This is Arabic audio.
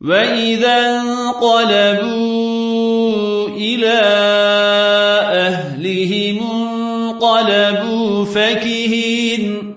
وإذا انقلبوا إلى أهلهم انقلبوا فكهين